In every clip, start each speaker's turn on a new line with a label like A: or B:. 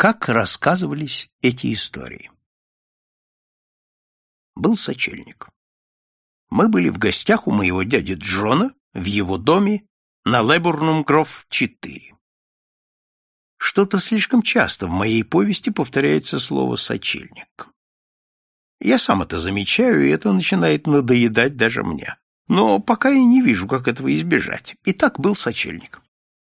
A: Как рассказывались эти истории? Был сочельник. Мы были в гостях у моего дяди Джона в его доме на Лебурнум-Гроф 4. Что-то слишком часто в моей повести повторяется слово «сочельник». Я сам это замечаю, и это начинает надоедать даже мне. Но пока я не вижу, как этого избежать. И так был сочельник.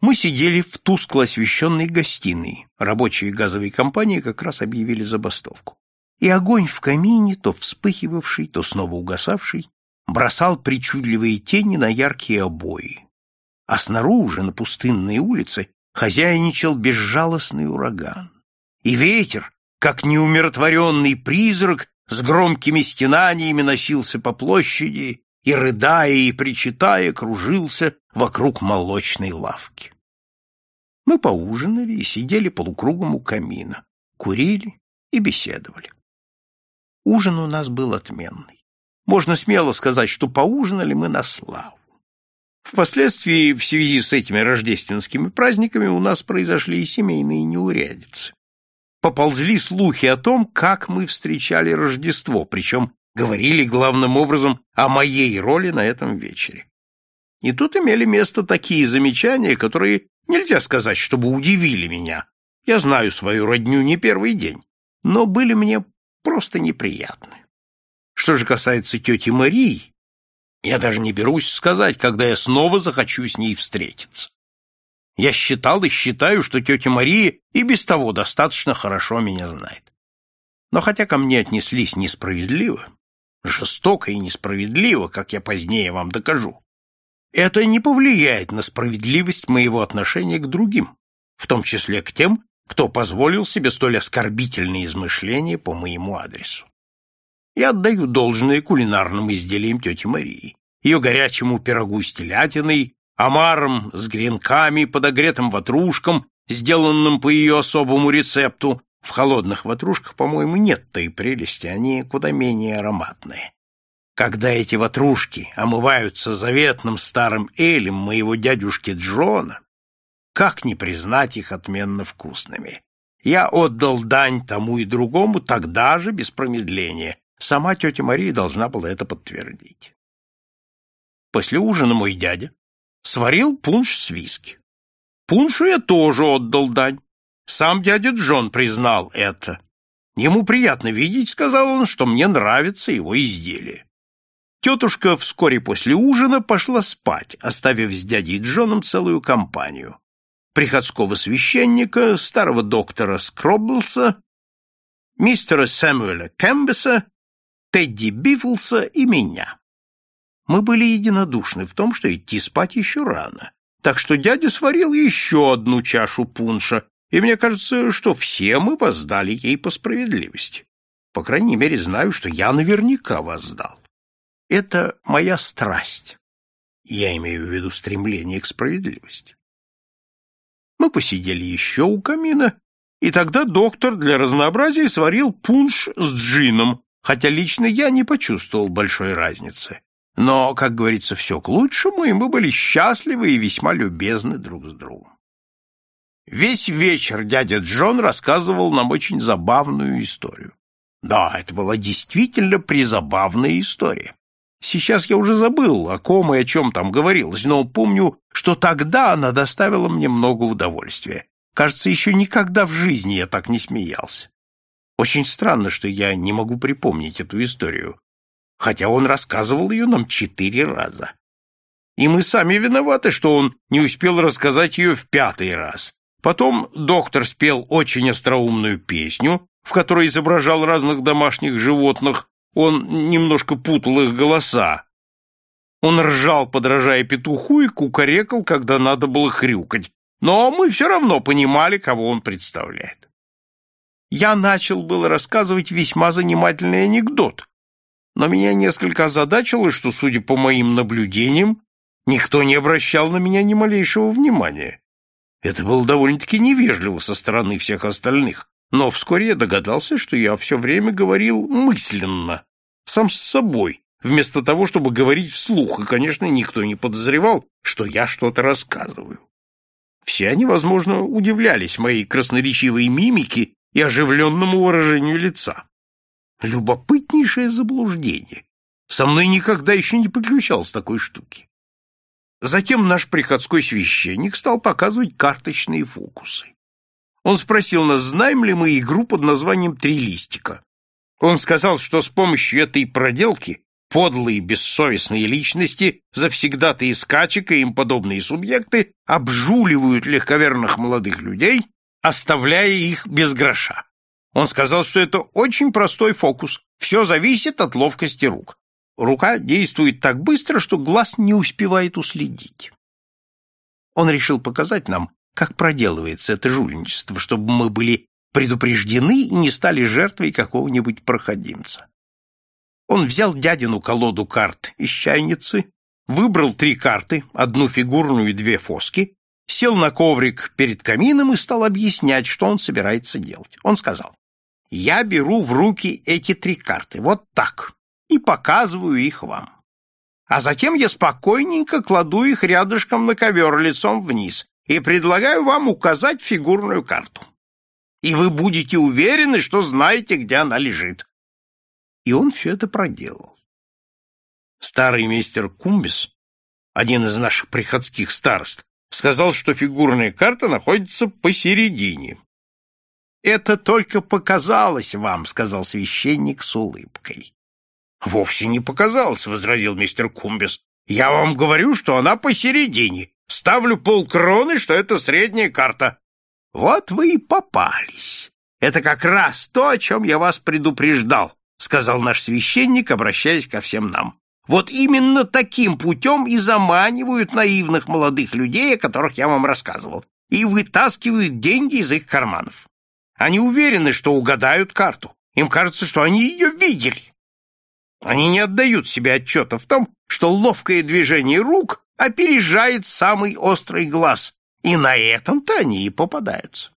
A: Мы сидели в тускло освещенной гостиной. Рабочие газовой компании как раз объявили забастовку. И огонь в камине, то вспыхивавший, то снова угасавший, бросал причудливые тени на яркие обои. А снаружи, на пустынной улице, хозяйничал безжалостный ураган. И ветер, как неумиротворенный призрак, с громкими стенаниями носился по площади и, рыдая и причитая, кружился вокруг молочной лавки. Мы поужинали и сидели полукругом у камина, курили и беседовали. Ужин у нас был отменный. Можно смело сказать, что поужинали мы на славу. Впоследствии, в связи с этими рождественскими праздниками, у нас произошли и семейные неурядицы. Поползли слухи о том, как мы встречали Рождество, причем говорили главным образом о моей роли на этом вечере. И тут имели место такие замечания, которые нельзя сказать, чтобы удивили меня. Я знаю свою родню не первый день, но были мне просто неприятны. Что же касается тети Марии, я даже не берусь сказать, когда я снова захочу с ней встретиться. Я считал и считаю, что тетя Мария и без того достаточно хорошо меня знает. Но хотя ко мне отнеслись несправедливо, жестоко и несправедливо, как я позднее вам докажу, это не повлияет на справедливость моего отношения к другим, в том числе к тем, кто позволил себе столь оскорбительные измышления по моему адресу. Я отдаю должное кулинарным изделиям тети Марии, ее горячему пирогу с телятиной, омаром с гренками, подогретым ватрушком, сделанным по ее особому рецепту. В холодных ватрушках, по-моему, нет той прелести, они куда менее ароматные. Когда эти ватрушки омываются заветным старым элем моего дядюшки Джона, как не признать их отменно вкусными? Я отдал дань тому и другому тогда же, без промедления. Сама тетя Мария должна была это подтвердить. После ужина мой дядя сварил пунш с виски. Пуншу я тоже отдал дань. Сам дядя Джон признал это. Ему приятно видеть, сказал он, что мне нравится его изделие. Тетушка вскоре после ужина пошла спать, оставив с дядей Джоном целую компанию. Приходского священника, старого доктора Скробблса, мистера Сэмюэля Кэмбеса, Тедди Бифлса и меня. Мы были единодушны в том, что идти спать еще рано, так что дядя сварил еще одну чашу пунша, и мне кажется, что все мы воздали ей по справедливости. По крайней мере, знаю, что я наверняка воздал. Это моя страсть. Я имею в виду стремление к справедливости. Мы посидели еще у камина, и тогда доктор для разнообразия сварил пунш с джином, хотя лично я не почувствовал большой разницы. Но, как говорится, все к лучшему, и мы были счастливы и весьма любезны друг с другом. Весь вечер дядя Джон рассказывал нам очень забавную историю. Да, это была действительно призабавная история. Сейчас я уже забыл, о ком и о чем там говорилось, но помню, что тогда она доставила мне много удовольствия. Кажется, еще никогда в жизни я так не смеялся. Очень странно, что я не могу припомнить эту историю, хотя он рассказывал ее нам четыре раза. И мы сами виноваты, что он не успел рассказать ее в пятый раз. Потом доктор спел очень остроумную песню, в которой изображал разных домашних животных, он немножко путал их голоса. Он ржал, подражая петуху, и кукарекал, когда надо было хрюкать. Но мы все равно понимали, кого он представляет. Я начал было рассказывать весьма занимательный анекдот, но меня несколько озадачило, что, судя по моим наблюдениям, никто не обращал на меня ни малейшего внимания. Это было довольно-таки невежливо со стороны всех остальных, но вскоре я догадался, что я все время говорил мысленно, сам с собой, вместо того, чтобы говорить вслух, и, конечно, никто не подозревал, что я что-то рассказываю. Все они, возможно, удивлялись моей красноречивой мимике и оживленному выражению лица. Любопытнейшее заблуждение. Со мной никогда еще не приключалось такой штуки. Затем наш приходской священник стал показывать карточные фокусы. Он спросил нас, знаем ли мы игру под названием «Три листика». Он сказал, что с помощью этой проделки подлые бессовестные личности, завсегдатые скачек и им подобные субъекты обжуливают легковерных молодых людей, оставляя их без гроша. Он сказал, что это очень простой фокус, все зависит от ловкости рук. Рука действует так быстро, что глаз не успевает уследить. Он решил показать нам, как проделывается это жульничество, чтобы мы были предупреждены и не стали жертвой какого-нибудь проходимца. Он взял дядину колоду карт из чайницы, выбрал три карты, одну фигурную и две фоски, сел на коврик перед камином и стал объяснять, что он собирается делать. Он сказал, «Я беру в руки эти три карты, вот так, и показываю их вам. А затем я спокойненько кладу их рядышком на ковер лицом вниз и предлагаю вам указать фигурную карту. И вы будете уверены, что знаете, где она лежит. И он все это проделал. Старый мистер Кумбис, один из наших приходских старост, сказал, что фигурная карта находится посередине. «Это только показалось вам», — сказал священник с улыбкой. «Вовсе не показалось», — возразил мистер Кумбис. «Я вам говорю, что она посередине. Ставлю полкроны, что это средняя карта». «Вот вы и попались. Это как раз то, о чем я вас предупреждал», — сказал наш священник, обращаясь ко всем нам. «Вот именно таким путем и заманивают наивных молодых людей, о которых я вам рассказывал, и вытаскивают деньги из их карманов. Они уверены, что угадают карту. Им кажется, что они ее видели. Они не отдают себе отчета в том, что ловкое движение рук опережает самый острый глаз, и на этом-то они и попадаются.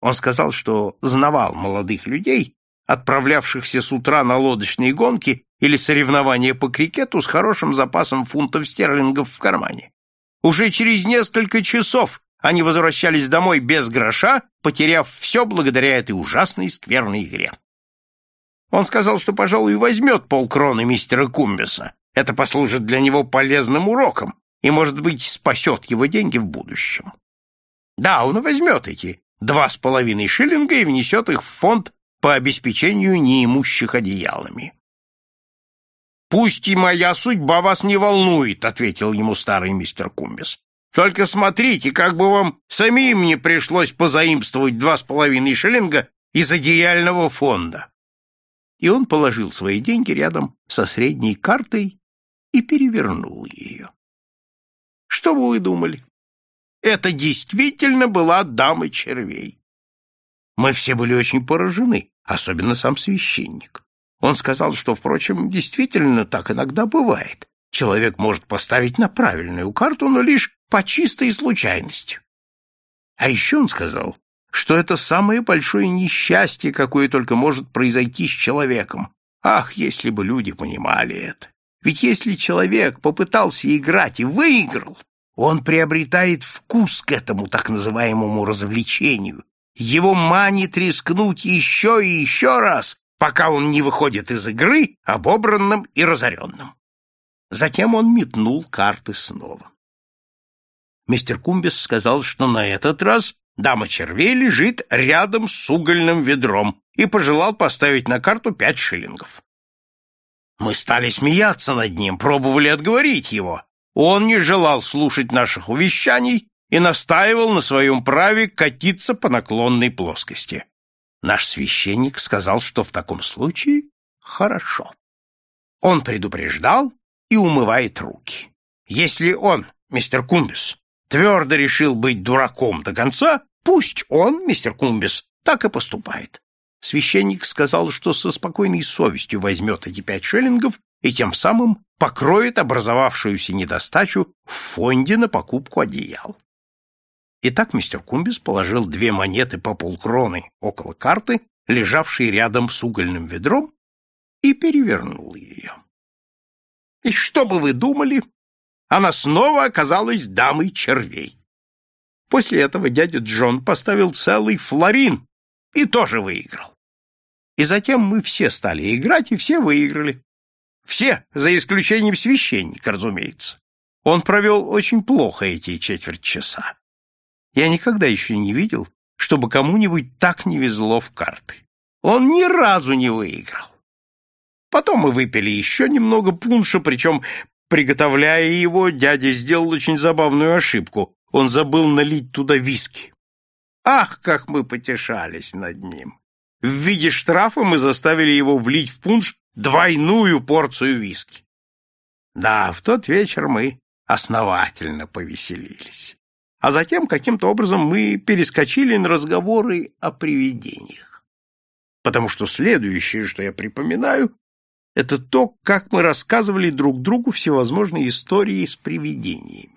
A: Он сказал, что знавал молодых людей, отправлявшихся с утра на лодочные гонки или соревнования по крикету с хорошим запасом фунтов стерлингов в кармане. Уже через несколько часов они возвращались домой без гроша, потеряв все благодаря этой ужасной скверной игре. Он сказал, что, пожалуй, возьмет полкроны мистера Кумбиса. Это послужит для него полезным уроком и, может быть, спасет его деньги в будущем. Да, он возьмет эти два с половиной шиллинга и внесет их в фонд по обеспечению неимущих одеялами. «Пусть и моя судьба вас не волнует», — ответил ему старый мистер Кумбис. «Только смотрите, как бы вам самим не пришлось позаимствовать два с половиной шиллинга из одеяльного фонда» и он положил свои деньги рядом со средней картой и перевернул ее. Что бы вы думали? Это действительно была дама червей. Мы все были очень поражены, особенно сам священник. Он сказал, что, впрочем, действительно так иногда бывает. Человек может поставить на правильную карту, но лишь по чистой случайности. А еще он сказал, что это самое большое несчастье, какое только может произойти с человеком. Ах, если бы люди понимали это! Ведь если человек попытался играть и выиграл, он приобретает вкус к этому так называемому развлечению. Его манит рискнуть еще и еще раз, пока он не выходит из игры обобранным и разоренным. Затем он метнул карты снова. Мистер Кумбис сказал, что на этот раз Дама червей лежит рядом с угольным ведром и пожелал поставить на карту пять шиллингов. Мы стали смеяться над ним, пробовали отговорить его. Он не желал слушать наших увещаний и настаивал на своем праве катиться по наклонной плоскости. Наш священник сказал, что в таком случае хорошо. Он предупреждал и умывает руки. Если он, мистер Кумбис, твердо решил быть дураком до конца, пусть он, мистер Кумбис, так и поступает. Священник сказал, что со спокойной совестью возьмет эти пять шиллингов и тем самым покроет образовавшуюся недостачу в фонде на покупку одеял. Итак, мистер Кумбис положил две монеты по полкроны около карты, лежавшей рядом с угольным ведром, и перевернул ее. И что бы вы думали, она снова оказалась дамой червей. После этого дядя Джон поставил целый флорин и тоже выиграл. И затем мы все стали играть, и все выиграли. Все, за исключением священника, разумеется. Он провел очень плохо эти четверть часа. Я никогда еще не видел, чтобы кому-нибудь так не везло в карты. Он ни разу не выиграл. Потом мы выпили еще немного пунша, причем, приготовляя его, дядя сделал очень забавную ошибку. Он забыл налить туда виски. Ах, как мы потешались над ним! В виде штрафа мы заставили его влить в пунш двойную порцию виски. Да, в тот вечер мы основательно повеселились. А затем каким-то образом мы перескочили на разговоры о привидениях. Потому что следующее, что я припоминаю, это то, как мы рассказывали друг другу всевозможные истории с привидениями.